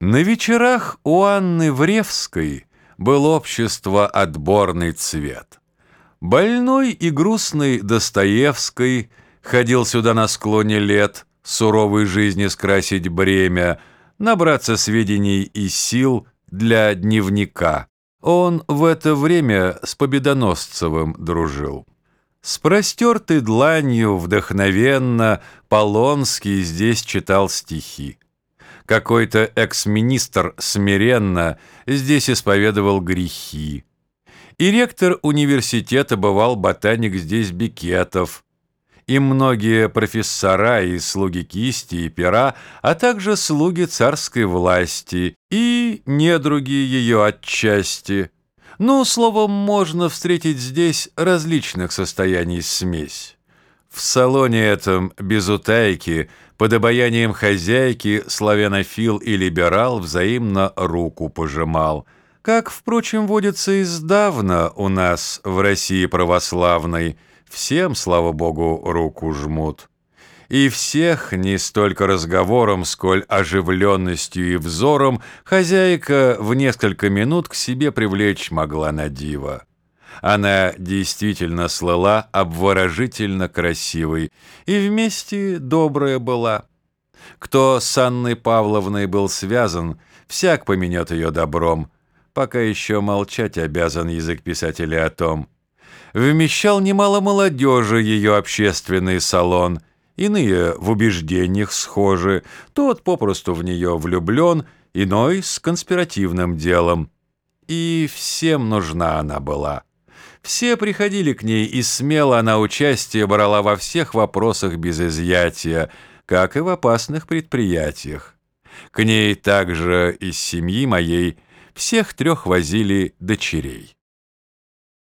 На вечерах у Анны Вревской был общество отборный цвет. Больной и грустный Достоевский ходил сюда на склоне лет, суровой жизни скрасить бремя, набраться сведений и сил для дневника. Он в это время с Победоносцевым дружил. С простертой дланью вдохновенно Полонский здесь читал стихи. Какой-то экс-министр смиренно здесь исповедовал грехи. И ректор университета бывал ботаник здесь Бекетов. И многие профессора и слуги кисти и пера, а также слуги царской власти и недруги ее отчасти. Ну, словом, можно встретить здесь различных состояний смесь. В салоне этом без утайки под обаянием хозяйки славянофил и либерал взаимно руку пожимал, как, впрочем, водится издавна у нас в России православной, всем, слава богу, руку жмут. И всех не столько разговором, сколь оживленностью и взором хозяйка в несколько минут к себе привлечь могла на диво. Она действительно слыла обворожительно красивой и вместе добрая была. Кто с Анной Павловной был связан, всяк поменет ее добром, пока еще молчать обязан язык писателя о том. Вмещал немало молодежи ее общественный салон, иные в убеждениях схожи, тот попросту в нее влюблен, иной с конспиративным делом. И всем нужна она была. Все приходили к ней, и смело она участие брала во всех вопросах без изъятия, как и в опасных предприятиях. К ней также из семьи моей всех трех возили дочерей.